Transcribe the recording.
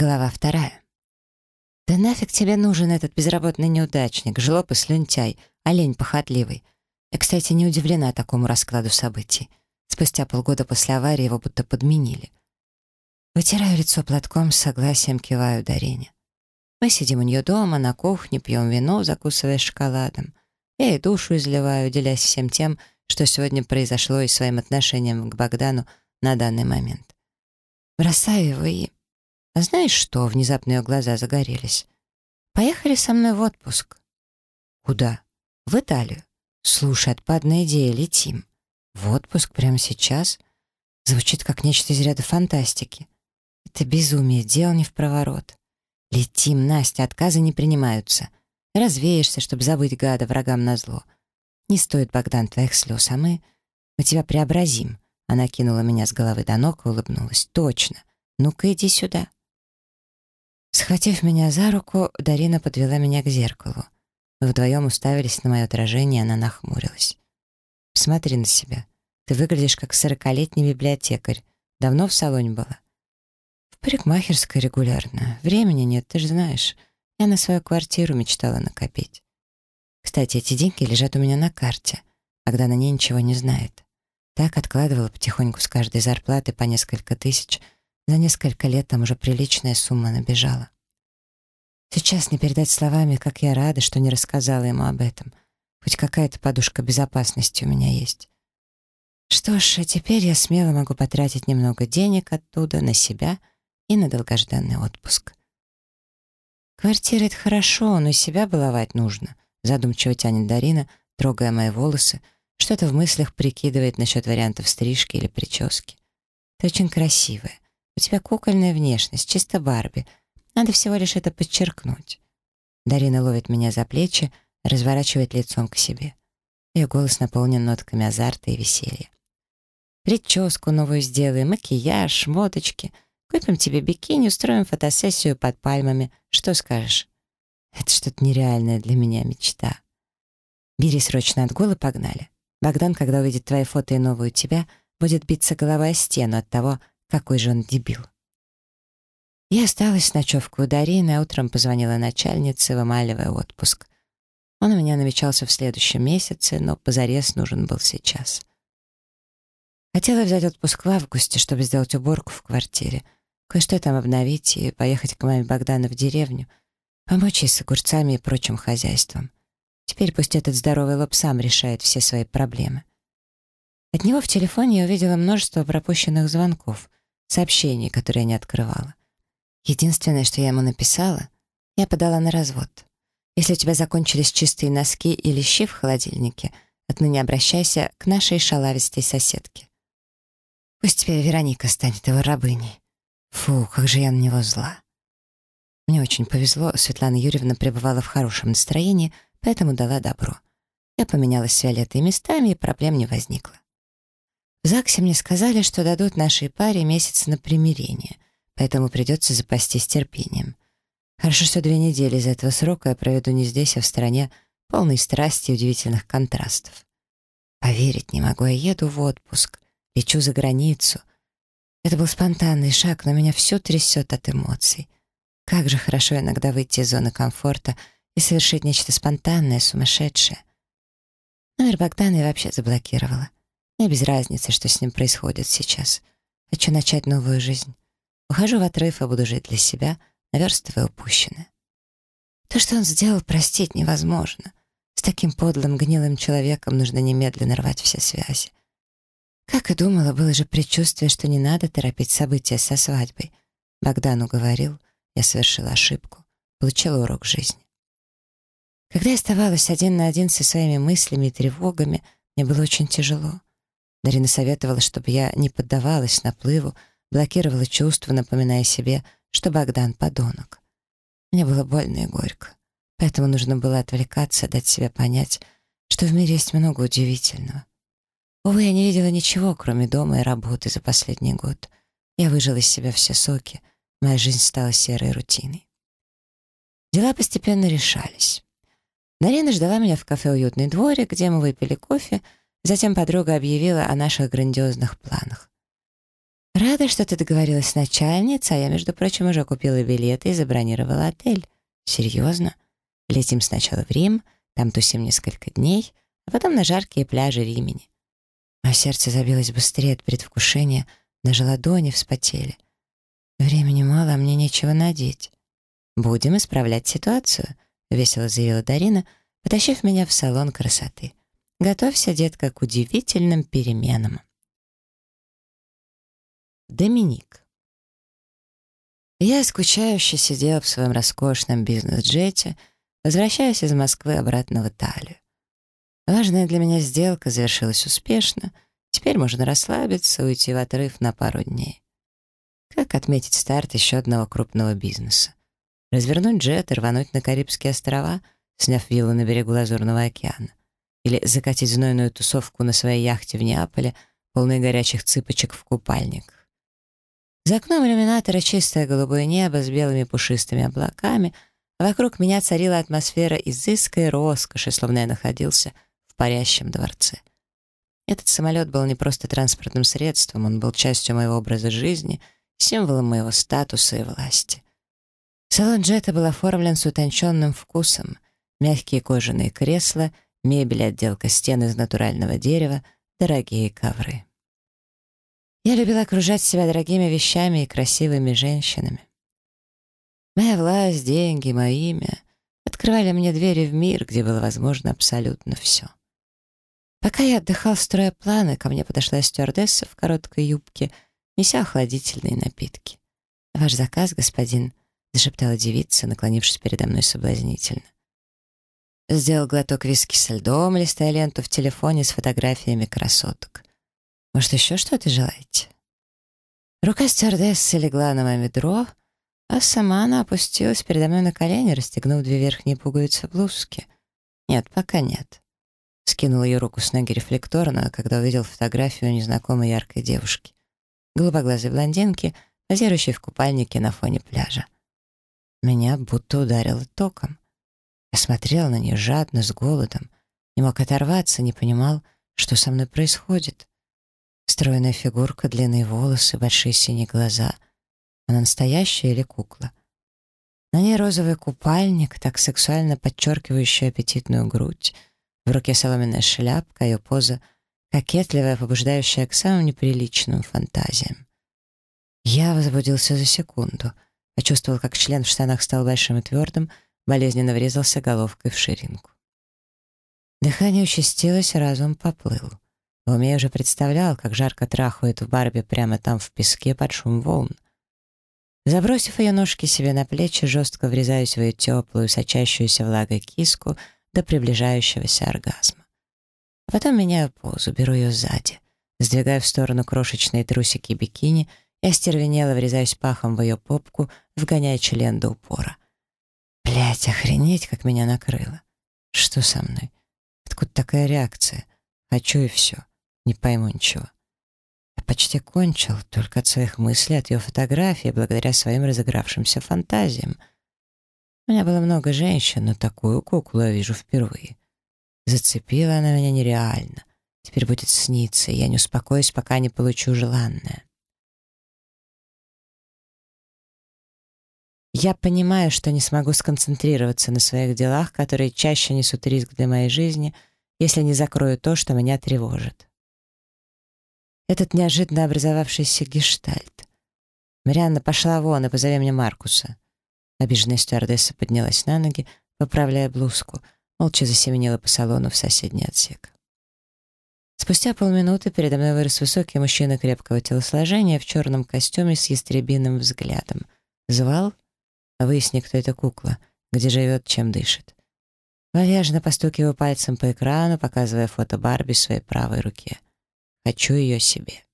Глава вторая. «Да нафиг тебе нужен этот безработный неудачник, жлоб и слюнтяй, олень похотливый. Я, кстати, не удивлена такому раскладу событий. Спустя полгода после аварии его будто подменили. Вытираю лицо платком, с согласием киваю Дарине. Мы сидим у нее дома, на кухне, пьем вино, закусывая шоколадом. Я ей душу изливаю, делясь всем тем, что сегодня произошло и своим отношением к Богдану на данный момент. Бросаю его и... А знаешь что? Внезапно ее глаза загорелись. Поехали со мной в отпуск. Куда? В Италию. Слушай, отпадная идея, летим. В отпуск прямо сейчас? Звучит как нечто из ряда фантастики. Это безумие, дело не в проворот. Летим, Настя, отказы не принимаются. Развеешься, чтобы забыть гада врагам назло. Не стоит, Богдан, твоих слез, а мы... Мы тебя преобразим. Она кинула меня с головы до ног и улыбнулась. Точно. Ну-ка, иди сюда. Схватив меня за руку, Дарина подвела меня к зеркалу. Мы вдвоем уставились на мое отражение, и она нахмурилась. «Смотри на себя. Ты выглядишь как сорокалетний библиотекарь. Давно в салоне была?» «В парикмахерской регулярно. Времени нет, ты же знаешь. Я на свою квартиру мечтала накопить. Кстати, эти деньги лежат у меня на карте, когда на ней ничего не знает. Так откладывала потихоньку с каждой зарплаты по несколько тысяч — за несколько лет там уже приличная сумма набежала. Сейчас не передать словами, как я рада, что не рассказала ему об этом. Хоть какая-то подушка безопасности у меня есть. Что ж, а теперь я смело могу потратить немного денег оттуда на себя и на долгожданный отпуск. Квартира — это хорошо, но и себя баловать нужно, задумчиво тянет Дарина, трогая мои волосы, что-то в мыслях прикидывает насчет вариантов стрижки или прически. Ты очень красивая. У тебя кукольная внешность, чисто Барби. Надо всего лишь это подчеркнуть. Дарина ловит меня за плечи, разворачивает лицом к себе. Ее голос наполнен нотками азарта и веселья. Прическу новую сделаем, макияж, шмоточки. Купим тебе бикини, устроим фотосессию под пальмами. Что скажешь? Это что-то нереальное для меня мечта. Бери срочно отгул и погнали. Богдан, когда увидит твои фото и новую тебя, будет биться головой о стену от того, какой же он дебил. Я осталась с ночевкой у Дарины, а утром позвонила начальнице, вымаливая отпуск. Он у меня намечался в следующем месяце, но позарез нужен был сейчас. Хотела взять отпуск в августе, чтобы сделать уборку в квартире, кое-что там обновить и поехать к маме Богдана в деревню, помочь ей с огурцами и прочим хозяйством. Теперь пусть этот здоровый лоб сам решает все свои проблемы. От него в телефоне я увидела множество пропущенных звонков — сообщений, которые я не открывала. Единственное, что я ему написала, я подала на развод. Если у тебя закончились чистые носки или щи в холодильнике, отныне обращайся к нашей шалавистой соседке. Пусть теперь Вероника станет его рабыней. Фу, как же я на него зла. Мне очень повезло, Светлана Юрьевна пребывала в хорошем настроении, поэтому дала добро. Я поменялась с Виолеттой местами, и проблем не возникло. В ЗАГСе мне сказали, что дадут нашей паре месяц на примирение, поэтому придется запастись терпением. Хорошо, что две недели из этого срока я проведу не здесь, а в стране, полной страсти и удивительных контрастов. Поверить не могу, я еду в отпуск, лечу за границу. Это был спонтанный шаг, но меня все трясет от эмоций. Как же хорошо иногда выйти из зоны комфорта и совершить нечто спонтанное, сумасшедшее. Номер Богдана я вообще заблокировала. Мне без разницы, что с ним происходит сейчас. Хочу начать новую жизнь. Ухожу в отрыв и буду жить для себя, наверстывая упущенное. То, что он сделал, простить невозможно. С таким подлым, гнилым человеком нужно немедленно рвать все связи. Как и думала, было же предчувствие, что не надо торопить события со свадьбой. Богдану говорил, я совершила ошибку, получила урок жизни. Когда я оставалась один на один со своими мыслями и тревогами, мне было очень тяжело. Дарина советовала, чтобы я не поддавалась наплыву, блокировала чувства, напоминая себе, что Богдан — подонок. Мне было больно и горько, поэтому нужно было отвлекаться, дать себе понять, что в мире есть много удивительного. Увы, я не видела ничего, кроме дома и работы за последний год. Я выжила из себя все соки, моя жизнь стала серой рутиной. Дела постепенно решались. Дарина ждала меня в кафе «Уютный дворик», где мы выпили кофе — Затем подруга объявила о наших грандиозных планах. «Рада, что ты договорилась с начальницей, а я, между прочим, уже купила билеты и забронировала отель. Серьезно? Летим сначала в Рим, там тусим несколько дней, а потом на жаркие пляжи Римени». Мое сердце забилось быстрее от предвкушения, даже ладони вспотели. Времени мало, а мне нечего надеть. «Будем исправлять ситуацию», — весело заявила Дарина, потащив меня в салон красоты. «Готовься, детка, к удивительным переменам». Доминик. Я скучающе сидел в своем роскошном бизнес-джете, возвращаясь из Москвы обратно в Италию. Важная для меня сделка завершилась успешно, теперь можно расслабиться, уйти в отрыв на пару дней. Как отметить старт еще одного крупного бизнеса? Развернуть джет и рвануть на Карибские острова, сняв виллу на берегу Лазурного океана? Или закатить знойную тусовку на своей яхте в Неаполе, полной горячих цыпочек в купальниках? За окном иллюминатора чистое голубое небо с белыми пушистыми облаками, а вокруг меня царила атмосфера изыска и роскоши, словно я находился в парящем дворце. Этот самолет был не просто транспортным средством, он был частью моего образа жизни, символом моего статуса и власти. Салон джета был оформлен с утонченным вкусом. Мягкие кожаные кресла, мебель, отделка стен из натурального дерева, дорогие ковры. Я любила окружать себя дорогими вещами и красивыми женщинами. Моя власть, деньги, мое имя открывали мне двери в мир, где было возможно абсолютно все. Пока я отдыхал, строя планы, ко мне подошла стюардесса в короткой юбке, неся охладительные напитки. «Ваш заказ, господин», — зашептала девица, наклонившись передо мной соблазнительно. Сделал глоток виски со льдом, листая ленту в телефоне с фотографиями красоток. Может, еще что-то желаете?» Рука стюардессы легла на мое бедро, а сама она опустилась передо мной на колени, расстегнув две верхние пуговицы блузки. «Нет, пока нет». Скинул ее руку с ноги рефлекторно, когда увидел фотографию незнакомой яркой девушки. Голубоглазой блондинки, позирующей в купальнике на фоне пляжа. Меня будто ударило током. Я смотрел на нее жадно, с голодом, не мог оторваться, не понимал, что со мной происходит. Стройная фигурка, длинные волосы, большие синие глаза. Она настоящая или кукла? На ней розовый купальник, так сексуально подчеркивающий аппетитную грудь. В руке соломенная шляпка, ее поза кокетливая, побуждающая к самым неприличным фантазиям. Я возбудился за секунду. Почувствовал, как член в штанах стал большим и твердым, болезненно врезался головкой в ширинку. Дыхание участилось, разум поплыл. В уме уже представлял, как жарко трахают в Барби прямо там в песке под шум волн. Забросив ее ножки себе на плечи, жестко врезаюсь в ее теплую, сочащуюся влагой киску до приближающегося оргазма. А потом меняю позу, беру ее сзади, сдвигаю в сторону крошечные трусики бикини и остервенело врезаюсь пахом в ее попку, вгоняя член до упора. Блять, охренеть, как меня накрыло. Что со мной? Откуда такая реакция? Хочу и все. Не пойму ничего. Я почти кончил, только от своих мыслей, от ее фотографии, благодаря своим разыгравшимся фантазиям. У меня было много женщин, но такую куклу я вижу впервые. Зацепила она меня нереально. Теперь будет сниться, и я не успокоюсь, пока не получу желанное. Я понимаю, что не смогу сконцентрироваться на своих делах, которые чаще несут риск для моей жизни, если не закрою то, что меня тревожит этот неожиданно образовавшийся гештальт. «Марианна, пошла вон и позови мне Маркуса». Обиженная стюардесса поднялась на ноги, поправляя блузку, молча засеменила по салону в соседний отсек. Спустя полминуты передо мной вырос высокий мужчина крепкого телосложения в черном костюме с ястребиным взглядом. Звал? Выясни, кто эта кукла, где живет, чем дышит. Вальяжно постукиваю пальцем по экрану, показывая фото Барби в своей правой руке. Хочу ее себе.